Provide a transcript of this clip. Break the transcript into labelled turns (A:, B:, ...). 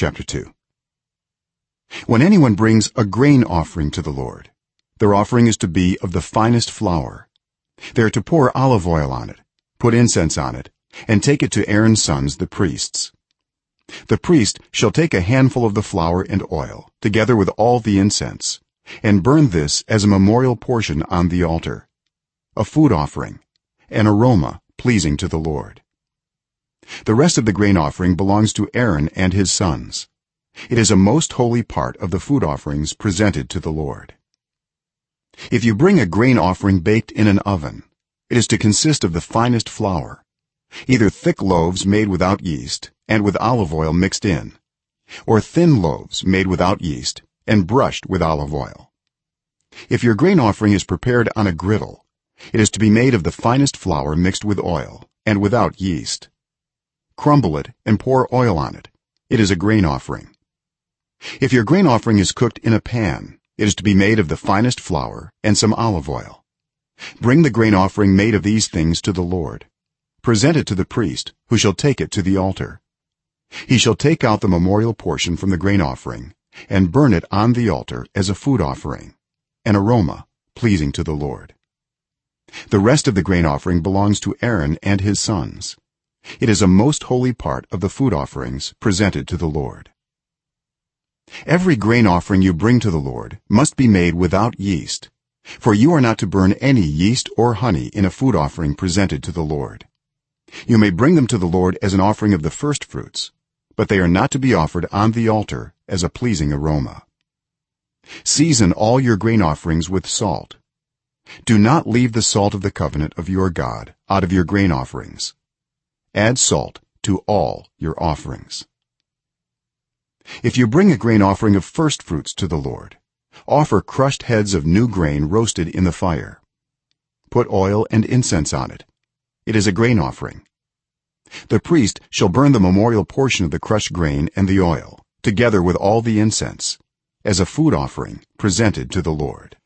A: chapter 2 when anyone brings a grain offering to the lord their offering is to be of the finest flour. They are to pour olive oil on it put incense on it and take it to Aaron's sons the priests. The priest shall take a handful of the flour and oil together with all the incense and burn this as a memorial portion on the altar a food offering an aroma pleasing to the lord the rest of the grain offering belongs to Aaron and his sons. It is a most holy part of the food offerings presented to the lord. If you bring a grain offering baked in an oven it is to consist of the finest flour either thick loaves made without yeast and with olive oil mixed in or thin loaves made without yeast and brushed with olive oil. If your grain offering is prepared on a griddle it is to be made of the finest flour mixed with oil and without yeast crumble it and pour oil on it. It is a grain offering. If your grain offering is cooked in a pan it is to be made of the finest flour and some olive oil. Bring the grain offering made of these things to the lord. Present it to the priest who shall take it to the altar. He shall take out the memorial portion from the grain offering and burn it on the altar as a food offering an aroma pleasing to the lord. The rest of the grain offering belongs to Aaron and his sons it is a most holy part of the food offerings presented to the lord. Every grain offering you bring to the lord must be made without yeast for you are not to burn any yeast or honey in a food offering presented to the lord. You may bring them to the lord as an offering of the first fruits but they are not to be offered on the altar as a pleasing aroma. Season all your grain offerings with salt. Do not leave the salt of the covenant of your god out of your grain offerings add salt to all your offerings. If you bring a grain offering of first fruits to the lord offer crushed heads of new grain roasted in the fire. Put oil and incense on it. It is a grain offering. The priest shall burn the memorial portion of the crushed grain and the oil together with all the incense as a food offering presented to the lord